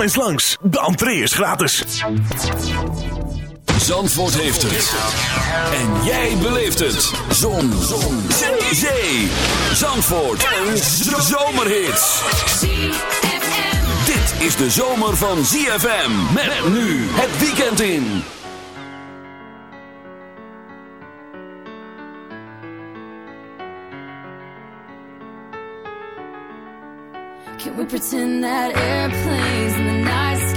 Kom eens langs, de entree is gratis. Zandvoort heeft het. En jij beleeft het. Zon. Zon. Zee. Zee. Zandvoort. Een zomerhit. Dit is de zomer van ZFM. Met nu het weekend in. Can we pretend that airplanes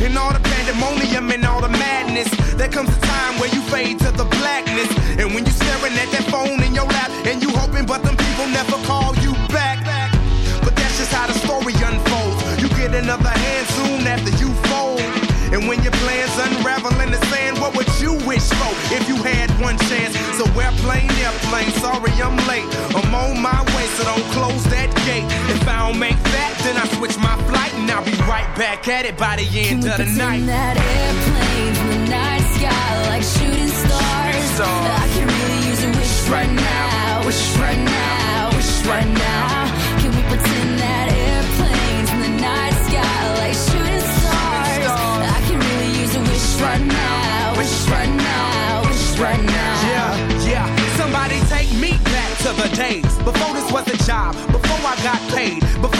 and all the pandemonium and all the madness, there comes a time where you fade to the blackness. And when you're staring at that phone in your lap, and you hoping, but them people never call you back. But that's just how the story unfolds. You get another hand soon after you fold. And when your plans unravel in the sand, what would you wish for if you had one chance? So airplane, airplane, sorry back at it by the Can end we of the night. that airplanes in the night sky like shooting stars? I could really use a wish right now, wish right now, wish right now. Can we pretend that airplanes in the night sky like shooting stars? I could really use a wish right now, wish right now, wish right now. Yeah, yeah. Somebody take me back to the days before this was a job, before I got paid, before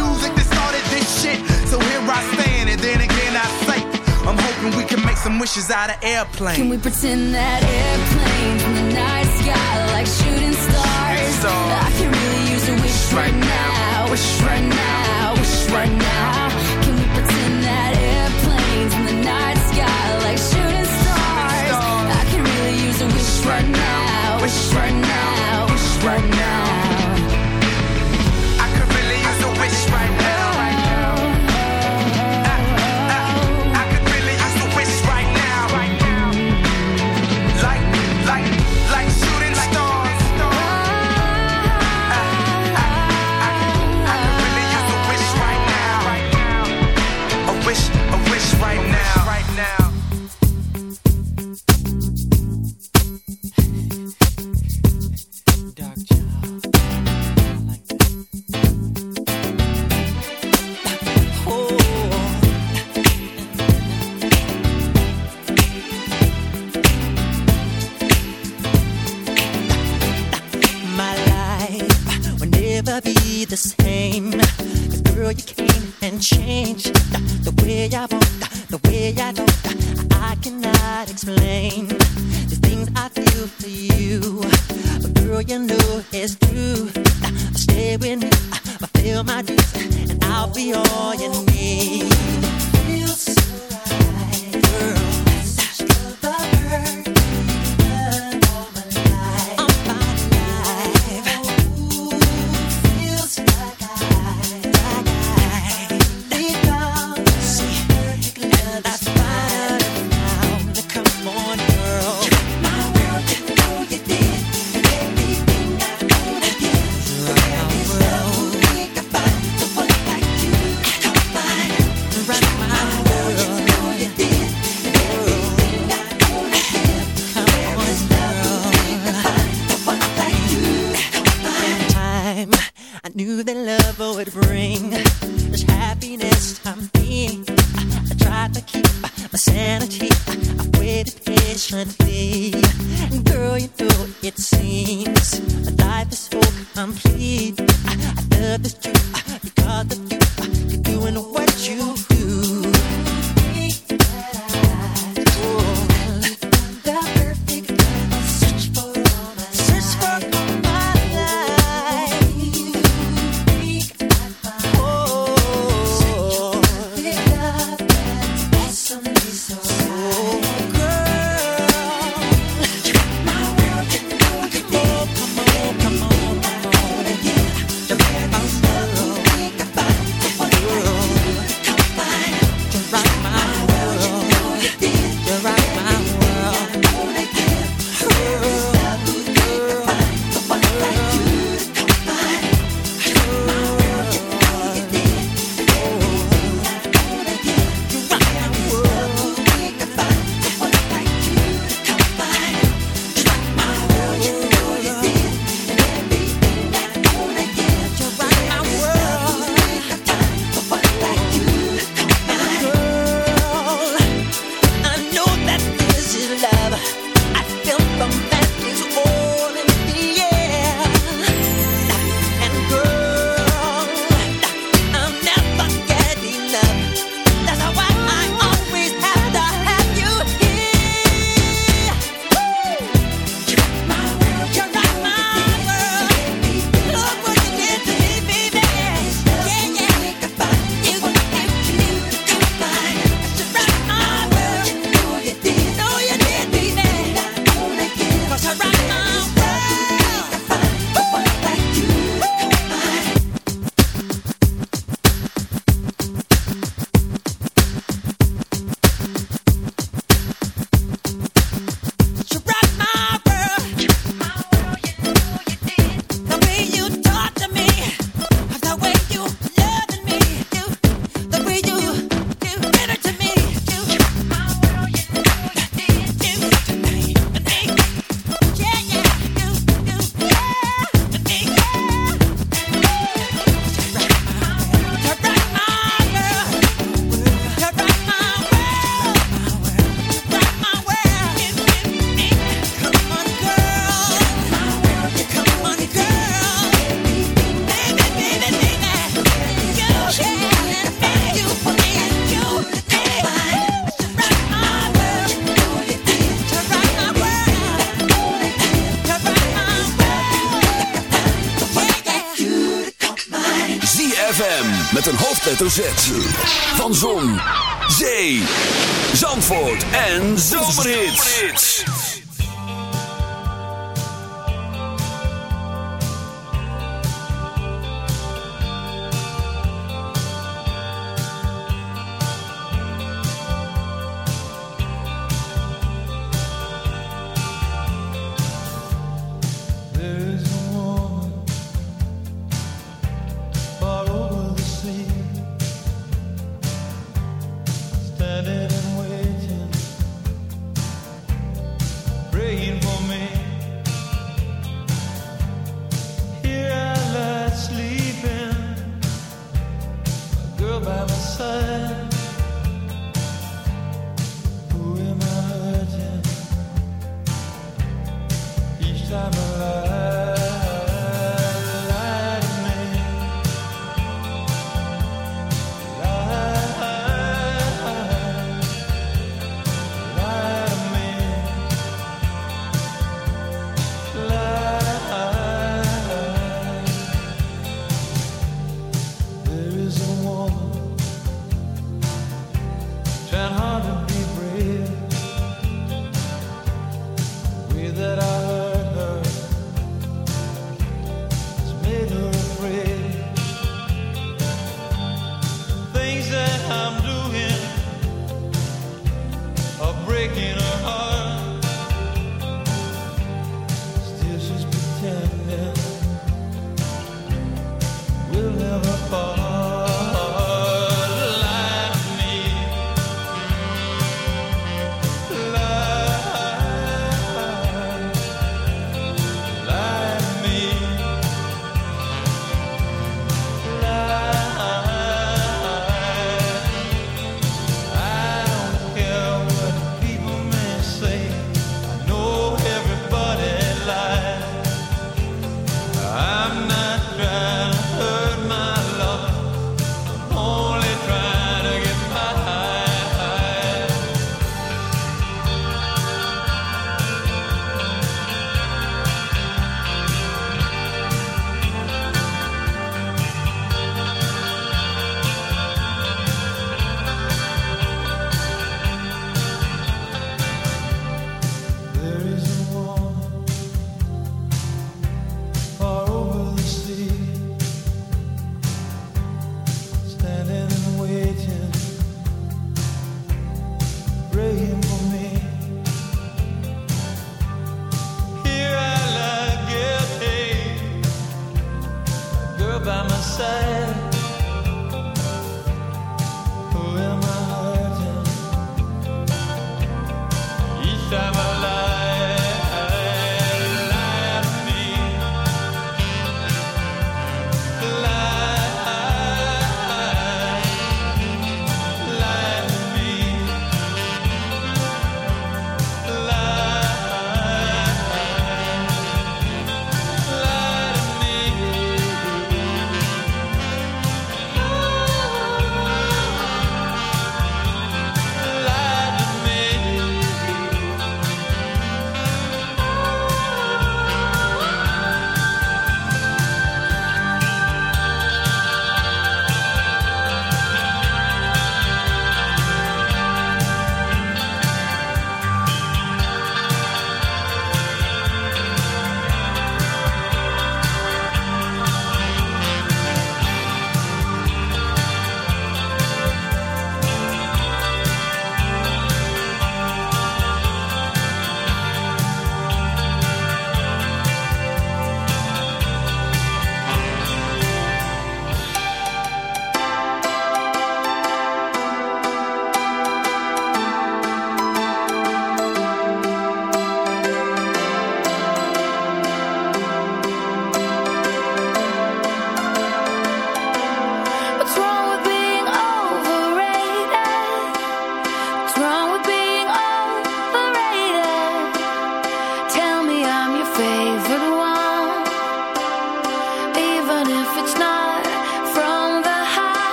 this shit? So here I stand, and then again I say, I'm hoping we can make some wishes out of airplanes. Can we pretend that airplanes in the night sky like shooting stars? stars. I can really use a wish right now, wish right now, wish right now. Can we pretend that airplanes in the night sky like shooting stars? I can really use a wish right now, wish right now, wish right now.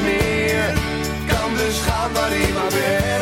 meer. Kan dus gaan waar maar weer.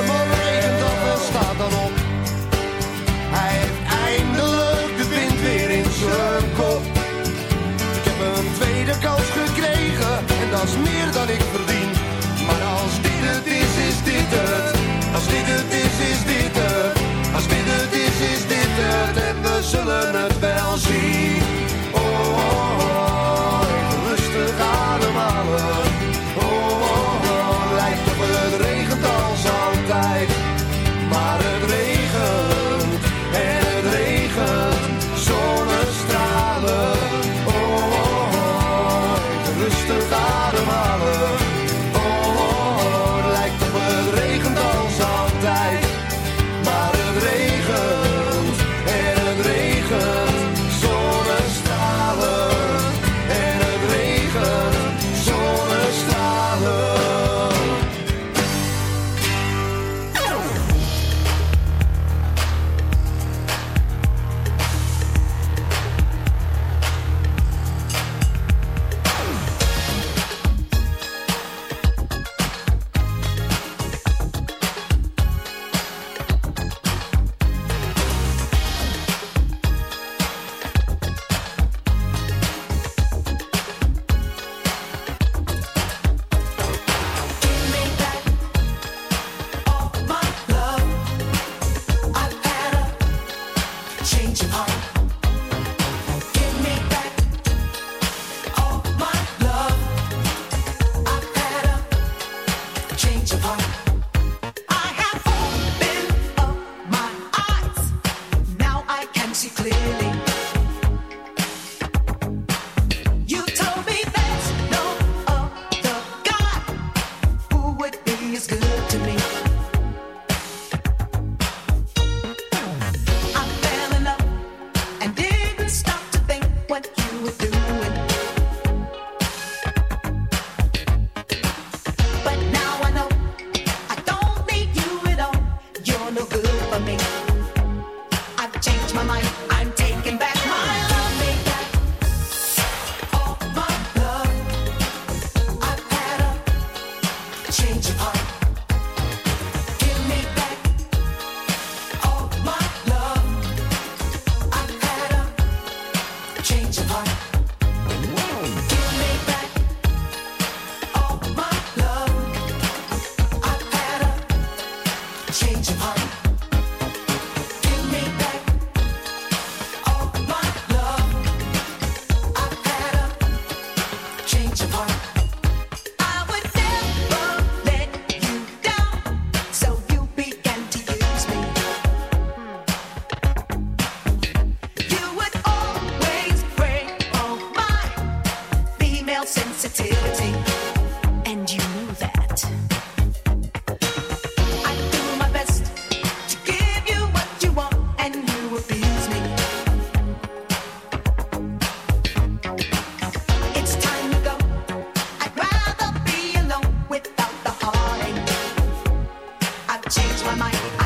change my mind.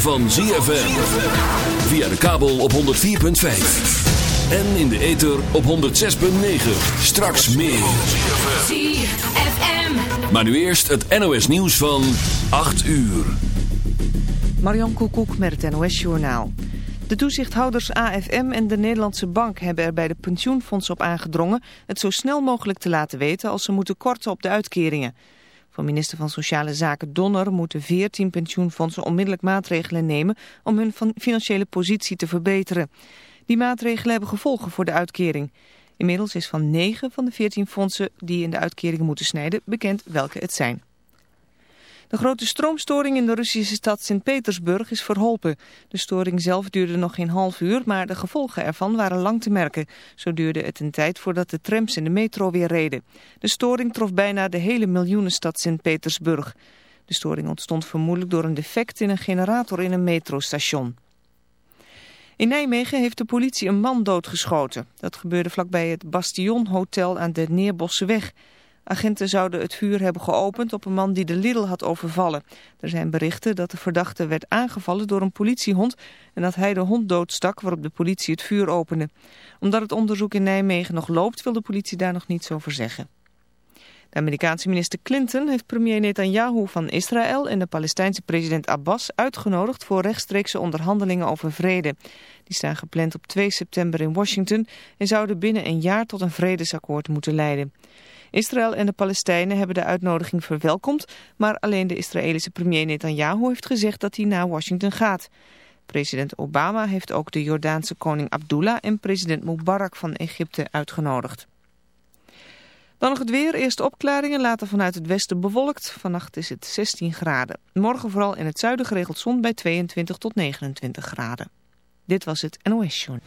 Van ZFM. Via de kabel op 104.5. En in de ether op 106.9. Straks meer. ZFM. Maar nu eerst het NOS nieuws van 8 uur. Marion Koekoek met het NOS Journaal. De toezichthouders AFM en de Nederlandse Bank hebben er bij de pensioenfondsen op aangedrongen... het zo snel mogelijk te laten weten als ze moeten korten op de uitkeringen. Van minister van Sociale Zaken Donner moeten 14 pensioenfondsen onmiddellijk maatregelen nemen... om hun financiële positie te verbeteren. Die maatregelen hebben gevolgen voor de uitkering. Inmiddels is van 9 van de 14 fondsen die in de uitkeringen moeten snijden bekend welke het zijn. De grote stroomstoring in de Russische stad Sint-Petersburg is verholpen. De storing zelf duurde nog geen half uur, maar de gevolgen ervan waren lang te merken. Zo duurde het een tijd voordat de trams en de metro weer reden. De storing trof bijna de hele miljoenenstad Sint-Petersburg. De storing ontstond vermoedelijk door een defect in een generator in een metrostation. In Nijmegen heeft de politie een man doodgeschoten. Dat gebeurde vlakbij het Bastion Hotel aan de Neerbossenweg. Agenten zouden het vuur hebben geopend op een man die de Lidl had overvallen. Er zijn berichten dat de verdachte werd aangevallen door een politiehond... en dat hij de hond doodstak waarop de politie het vuur opende. Omdat het onderzoek in Nijmegen nog loopt, wil de politie daar nog niets over zeggen. De Amerikaanse minister Clinton heeft premier Netanyahu van Israël en de Palestijnse president Abbas uitgenodigd voor rechtstreekse onderhandelingen over vrede. Die staan gepland op 2 september in Washington en zouden binnen een jaar tot een vredesakkoord moeten leiden. Israël en de Palestijnen hebben de uitnodiging verwelkomd, maar alleen de Israëlische premier Netanyahu heeft gezegd dat hij naar Washington gaat. President Obama heeft ook de Jordaanse koning Abdullah en president Mubarak van Egypte uitgenodigd. Dan nog het weer. Eerst opklaringen, later vanuit het westen bewolkt. Vannacht is het 16 graden. Morgen vooral in het zuiden geregeld zon bij 22 tot 29 graden. Dit was het NOS Journal.